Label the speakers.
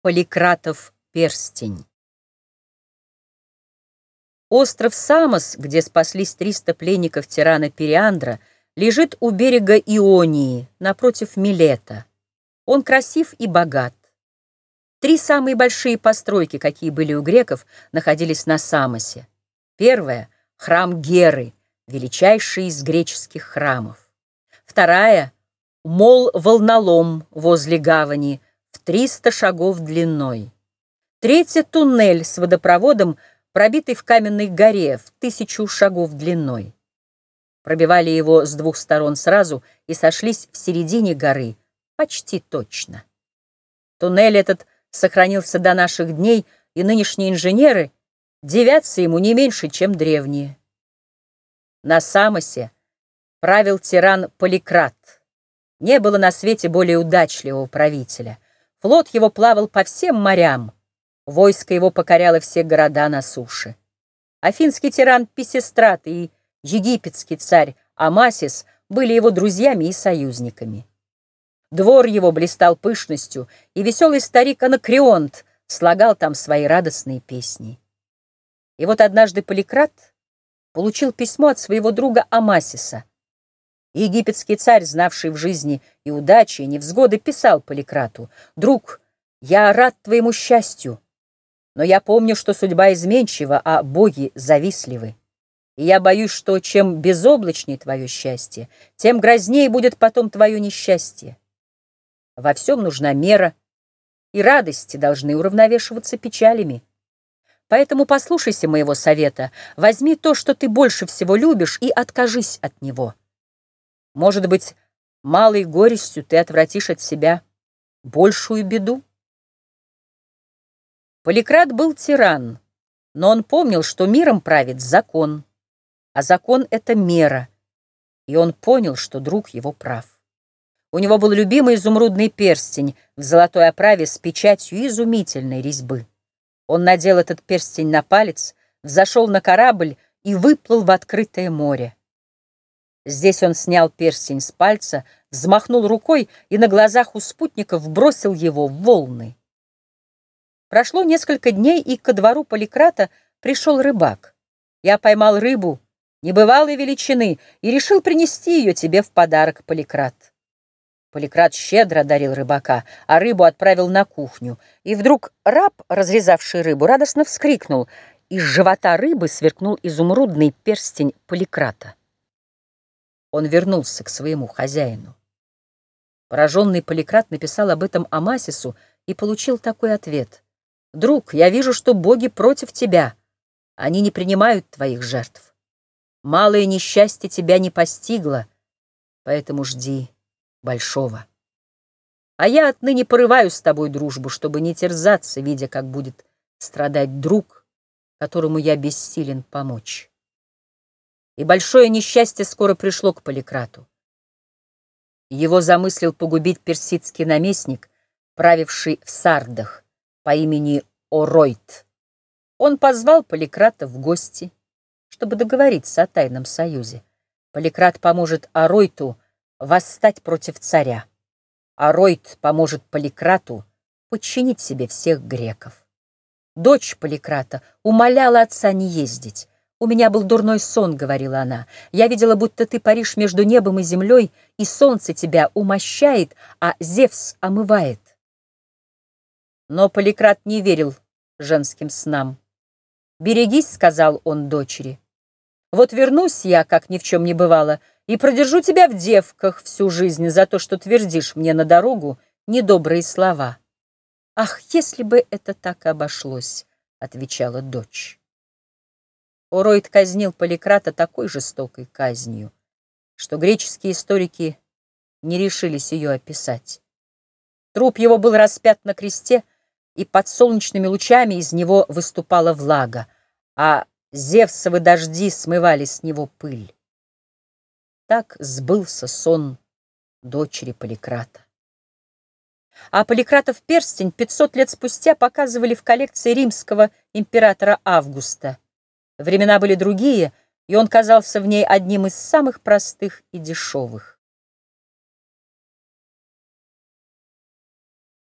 Speaker 1: Поликратов перстень. Остров Самос, где спаслись 300 пленников тирана Периандра, лежит у берега Ионии, напротив Милета. Он красив и богат. Три самые большие постройки, какие были у греков, находились на Самосе. Первая — храм Геры, величайший из греческих храмов. Вторая — мол-волнолом возле гавани — 300 шагов длиной. Третья — туннель с водопроводом, пробитый в каменной горе в тысячу шагов длиной. Пробивали его с двух сторон сразу и сошлись в середине горы почти точно. Туннель этот сохранился до наших дней, и нынешние инженеры девятся ему не меньше, чем древние. На Самосе правил тиран Поликрат. Не было на свете более удачливого правителя — Флот его плавал по всем морям, войско его покоряло все города на суше. Афинский тиран Писестрат и египетский царь Амасис были его друзьями и союзниками. Двор его блистал пышностью, и веселый старик Анакреонт слагал там свои радостные песни. И вот однажды Поликрат получил письмо от своего друга Амасиса. Египетский царь, знавший в жизни и удачи, и невзгоды, писал Поликрату, «Друг, я рад твоему счастью, но я помню, что судьба изменчива, а боги завистливы. И я боюсь, что чем безоблачнее твое счастье, тем грознее будет потом твое несчастье. Во всем нужна мера, и радости должны уравновешиваться печалями. Поэтому послушайся моего совета, возьми то, что ты больше всего любишь, и откажись от него». Может быть, малой горестью ты отвратишь от себя большую беду? Поликрат был тиран, но он помнил, что миром правит закон, а закон — это мера, и он понял, что друг его прав. У него был любимый изумрудный перстень в золотой оправе с печатью изумительной резьбы. Он надел этот перстень на палец, взошел на корабль и выплыл в открытое море. Здесь он снял перстень с пальца, взмахнул рукой и на глазах у спутников бросил его в волны. Прошло несколько дней, и ко двору Поликрата пришел рыбак. Я поймал рыбу небывалой величины и решил принести ее тебе в подарок, Поликрат. Поликрат щедро одарил рыбака, а рыбу отправил на кухню. И вдруг раб, разрезавший рыбу, радостно вскрикнул. Из живота рыбы сверкнул изумрудный перстень Поликрата он вернулся к своему хозяину. Пораженный Поликрат написал об этом Амасису и получил такой ответ. «Друг, я вижу, что боги против тебя. Они не принимают твоих жертв. Малое несчастье тебя не постигло, поэтому жди большого. А я отныне порываю с тобой дружбу, чтобы не терзаться, видя, как будет страдать друг, которому я бессилен помочь» и большое несчастье скоро пришло к Поликрату. Его замыслил погубить персидский наместник, правивший в Сардах по имени Оройт. Он позвал Поликрата в гости, чтобы договориться о тайном союзе. Поликрат поможет Оройту восстать против царя. Оройт поможет Поликрату подчинить себе всех греков. Дочь Поликрата умоляла отца не ездить, «У меня был дурной сон», — говорила она. «Я видела, будто ты паришь между небом и землей, и солнце тебя умощает, а Зевс омывает». Но Поликрат не верил женским снам. «Берегись», — сказал он дочери. «Вот вернусь я, как ни в чем не бывало, и продержу тебя в девках всю жизнь за то, что твердишь мне на дорогу недобрые слова». «Ах, если бы это так обошлось», — отвечала дочь. Ороид казнил Поликрата такой жестокой казнью, что греческие историки не решились ее описать. Труп его был распят на кресте, и под солнечными лучами из него выступала влага, а Зевсовы дожди смывали с него пыль. Так сбылся сон дочери Поликрата. А Поликратов перстень 500 лет спустя показывали в коллекции римского императора Августа. Времена были другие, и он казался в ней одним из самых простых и дешевых.